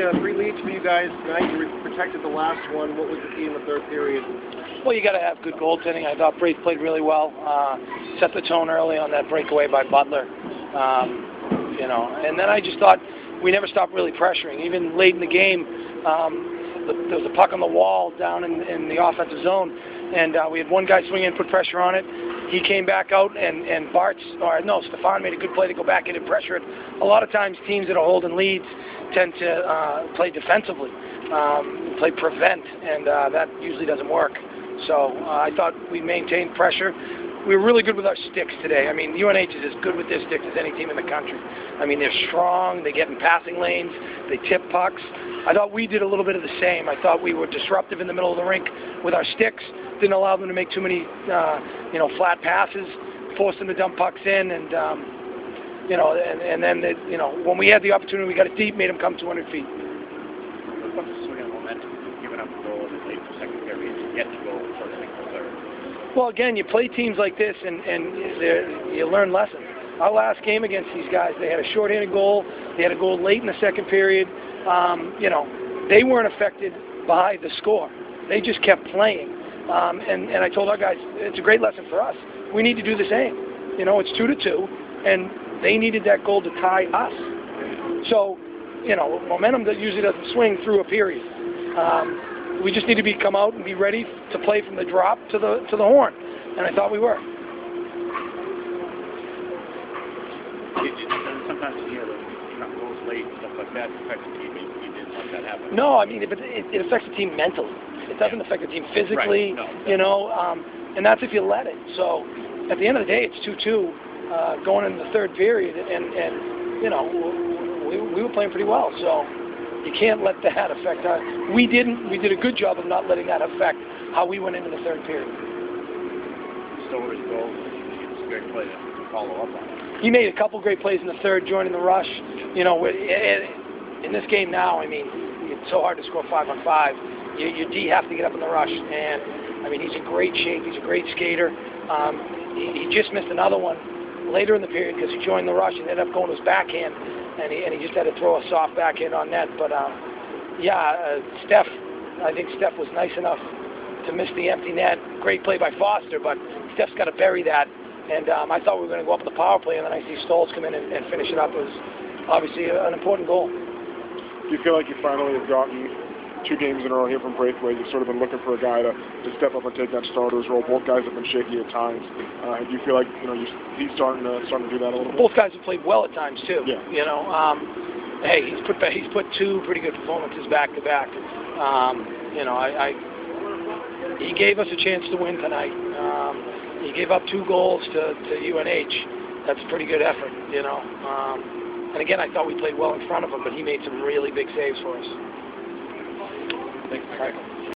uh, three leads for you guys tonight. You protected the last one. What was the key in the third period? Well, you got to have good goaltending. I thought Braith played really well. Uh, set the tone early on that breakaway by Butler. Um, you know, and then I just thought we never stopped really pressuring. Even late in the game, um, the, there was a puck on the wall down in, in the offensive zone, and uh, we had one guy swing in, put pressure on it. He came back out, and and Bartz, or no, Stefan made a good play to go back in and pressure it. A lot of times, teams that are holding leads tend to uh, play defensively, um, play prevent, and uh, that usually doesn't work. So uh, I thought we maintained pressure. We were really good with our sticks today. I mean, UNH is as good with their sticks as any team in the country. I mean, they're strong. They get in passing lanes. They tip pucks. I thought we did a little bit of the same. I thought we were disruptive in the middle of the rink with our sticks. Didn't allow them to make too many, uh, you know, flat passes. Forced them to dump pucks in, and um, you know, and, and then they, you know, when we had the opportunity, we got it deep, made them come 200 feet. Momentum, giving up the goal in the late second period get to go first thing third? Well, again, you play teams like this, and and you learn lessons. Our last game against these guys, they had a shorthanded goal. They had a goal late in the second period. Um, you know, they weren't affected by the score. They just kept playing. Um, and, and I told our guys, it's a great lesson for us. We need to do the same. You know, it's two to two, and they needed that goal to tie us. So, you know, momentum that usually doesn't swing through a period. Um, we just need to be come out and be ready to play from the drop to the to the horn, and I thought we were. sometimes you hear that goals late and stuff like that affects the team. You didn't let that happen. No, I mean, it, it, it affects the team mentally. It doesn't affect the team physically. Right. No, you know, um, and that's if you let it. So, at the end of the day, it's two-two uh, going into the third period, and and you know, we, we were playing pretty well. So, you can't let that affect us. We didn't. We did a good job of not letting that affect how we went into the third period. Stover's goal, it's a great play to follow up on. He made a couple great plays in the third, joining the rush. You know, in this game now, I mean, it's so hard to score five on five. You, your D have to get up in the rush, and I mean, he's in great shape. He's a great skater. Um, he, he just missed another one later in the period because he joined the rush and ended up going to his backhand, and he, and he just had to throw a soft backhand on net. But um, yeah, uh, Steph, I think Steph was nice enough to miss the empty net. Great play by Foster, but Steph's got to bury that. And um, I thought we were going to go up the power play, and then I see Stolz come in and, and finish it up. It was obviously an important goal. Do you feel like you finally have gotten two games in a row here from Braithwaite? You've sort of been looking for a guy to, to step up and take that starter's role. Both guys have been shaky at times. Uh, do you feel like you know you, he's starting to starting to do that a little bit? Both guys have played well at times too. Yeah. You know, um, hey, he's put he's put two pretty good performances back to back. Um, you know, I, I he gave us a chance to win tonight. Um, he gave up two goals to, to UNH. That's a pretty good effort, you know. Um, and again, I thought we played well in front of him, but he made some really big saves for us. Thanks, Michael.